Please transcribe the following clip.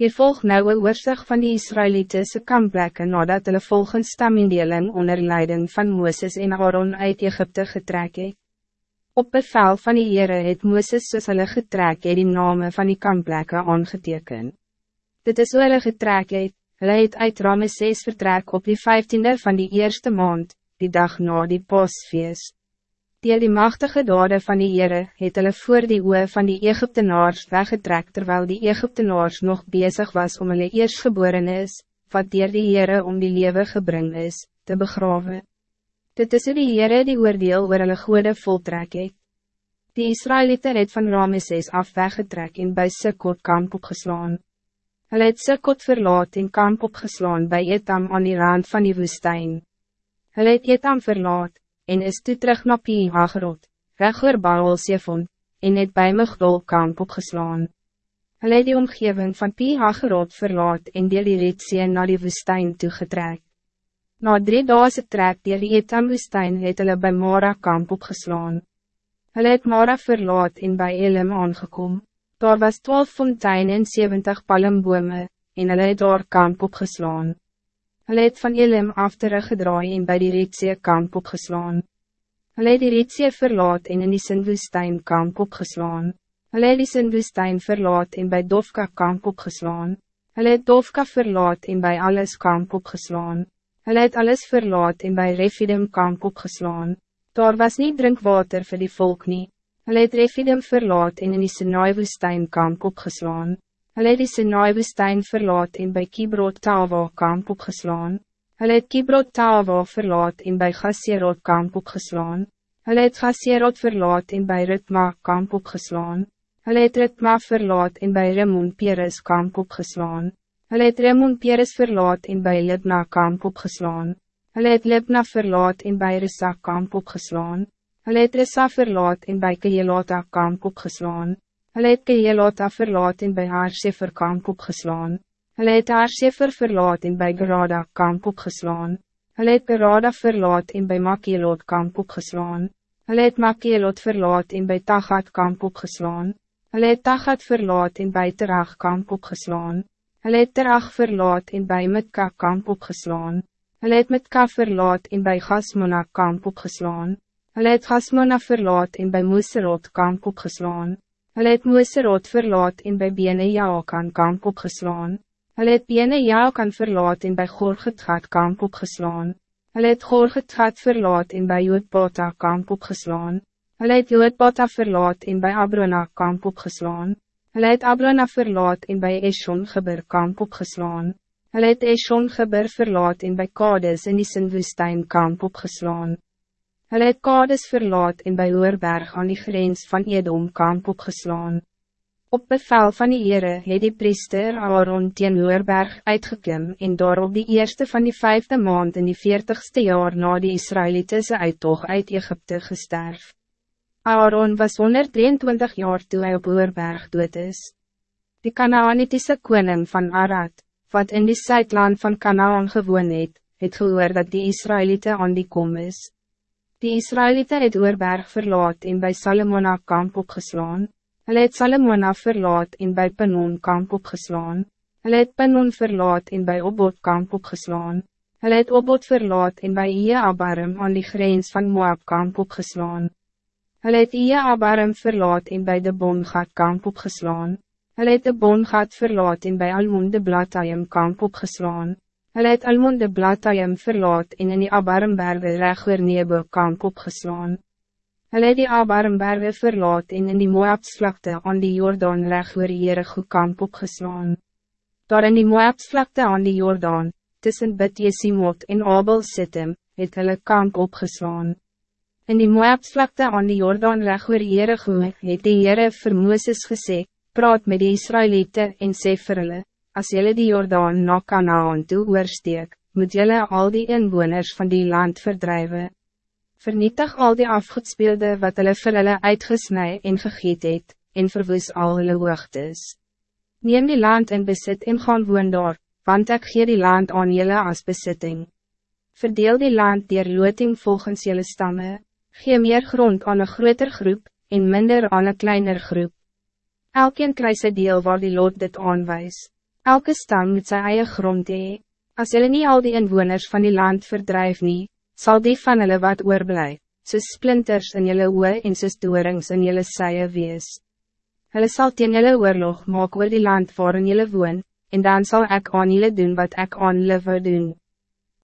Je volgt nou een oorzag van die Israëlitische kamplekken nadat hulle volgens stamindeling onder leiding van Mooses en Aaron uit Egypte getrek het. Op bevel van die Heere het Mooses soos hulle getrek het die name van die kamplekken aangeteken. Dit is hoe hulle getrek het, hulle het uit Ramesses vertrek op die 15e van die eerste maand, die dag na die pasfeest. Die die machtige dade van die Heere het hulle voor die oe van die Egyptenaars weggetrek terwijl die Egyptenaars nog bezig was om hulle eerstgeboren is, wat dier die Heere om die lewe gebring is, te begraven. Dit is die Heere die oordeel oor hulle goede voltrek het. Die Israëlieten het van Ramesses af weggetrek en by Sikkot kamp opgeslaan. Hulle het Sikkot verlaat en kamp opgeslaan bij Etam aan die rand van die woestijn. Hulle het Etam verlaat, en is toe terug na Pie Hagerot, reg oor Baal Sefon, en het by Migdol kamp opgeslaan. Hulle het die omgeving van Pie Hagerot verlaat en deel die Ritsee na die woestijn toegetrek. Na drie daase trek deel die Etam woestijn het hulle by Mara kamp opgeslaan. Hulle het Mara verlaat en by Elim aangekom. Daar was twaalf fontein en 70 palmbome, en hulle het daar kamp opgeslaan. Hulle het van Elim af teruggedraai en by die Ritsee kamp opgeslaan. Hulle het die Ritsee verlaat en in die Sinwoestijn kamp opgeslaan. Hulle het die Sinwoestijn verlaat en by Dofka kamp opgeslaan. Hulle het Dofka verlaat en by alles kamp opgeslaan. Hulle het alles verlaat en by Refidim kamp opgeslaan. Daar was niet drinkwater voor die volk nie. Hulle het Refidim verlaat en in die Sinai-woestijn kamp opgeslaan. Hulle het die Sinai-woestijn verlaat en by Kibrot Tawa kamp opgeslaan. Hulle het Kibrot Tawa verlaat en by Gasserot kamp opgeslaan. Hulle het Gasserot verlaat en by Ritma kamp opgeslaan. Hulle het Ritma verlaat en by Ramon Peres kamp opgeslaan. Hulle het Ramon Peres verlaat en by Libna kamp opgeslaan. Hulle het Libna verlaat en by Rissa kamp opgeslaan. Hulle het Rissa verlaat en by Kejelota kamp opgeslaan. Hulle het Kejelota verlaat en by haar sefer kamp opgeslaan. Hulle het haar sefer verlaat en by Gerada kamp opgeslaan. Hulle het Gerada verlaat en by Makielot kamp opgeslaan. Hulle het Makielot verlaat en by Tagat kamp opgeslaan. Hulle het Tagat verlaat en by Terag kamp opgeslaan. Hulle het Terag verlaat en by Mitka kamp opgeslaan. Hulle het Mitka verlaat en by Gasmona kamp opgeslaan. Hulle het Gasmona verlaat en by Moeserot kamp opgeslaan. Hulle het Moeserot verlaat en by Bene Jaokan kamp opgeslaan. Hulle het Bene Jaokan verlaat en by Gorgetgat kamp opgeslaan. Hulle het Gorgetgat verlaat en by Joodbota kamp opgeslaan. Hulle het Joodbota verlaat en by Abrona kamp opgeslaan. Hulle het Abrona verlaat en by Eshon Geber kamp opgeslaan. Hulle het Eshon Geber verlaat en by Kades in die Sinwoestijn kamp opgeslaan. Hulle het Kades verlaat en by Hoorberg aan die grens van Edom kamp opgeslaan. Op bevel van die Heere het die priester Aaron teen Hoorberg uitgekim en daarop die eerste van die vijfde maand in die veertigste jaar na die Israëlitische uittocht uit Egypte gesterf. Aaron was 123 jaar toe hy op Hoorberg dood is. Die Kanaanitische koning van Arad, wat in die Zuidland van Kanaan gewoon het, het gehoor dat die Israëlieten aan die kom is. Die Israëlieten het Oorberg verlaat en bij Salomona kamp opgeslaan. Hulle het Salomona verlaat en bij Penon kamp opgeslaan. Hulle het Penon verlaat en bij Obot kamp opgeslaan. Hulle het Obot verlaat en bij Ie Abarim aan die grens van Moab kamp opgeslaan. Hulle het Ie Abarim verlaat en bij de Bongat kamp opgeslaan. Hulle het de Bongat verlaat en bij Almonde Blatayim kamp opgeslaan. Hulle het Almonde Blatayim verlaat en in die Abarmberge reg oor Nebo kamp opgeslaan. Hulle het die Abarmberge verlaat en in die Moabsvlakte aan die Jordaan reg oor Jericho kamp opgeslaan. Daar in die Moabsvlakte aan die Jordaan, tussen Bid Jesimot en Abel Sittim, het hulle kamp opgeslaan. In die Moabsvlakte aan die Jordaan reg oor Jericho het die Heere vir Mooses gesê, praat met die Israëlieten en sê vir hulle, Als jullie die Jordaan na Kanaan toe oorsteek, moet jullie al die inwoners van die land verdrijven. Vernietig al die afgespeelde wat hulle vir hulle uitgesnij en gegeet het, en verwoes al hulle hoogtes. Neem die land in besit en gaan woon daar, want ek gee die land aan jullie als bezitting. Verdeel die land dier loting volgens jullie stammen, gee meer grond aan een groter groep, en minder aan een kleiner groep. Elkeen krijgt sy deel waar die lot dit aanwijst. Elke stam moet sy eie grond hee. As jullie niet al die inwoners van die land verdrijf nie, sal die van hulle wat oorblij, soos splinters in jullie oe en soos doorings in jullie sye wees. Hulle sal teen jullie oorlog maak oor die land waarin jullie woon, en dan zal ik aan jullie doen wat ik aan jullie wil doen.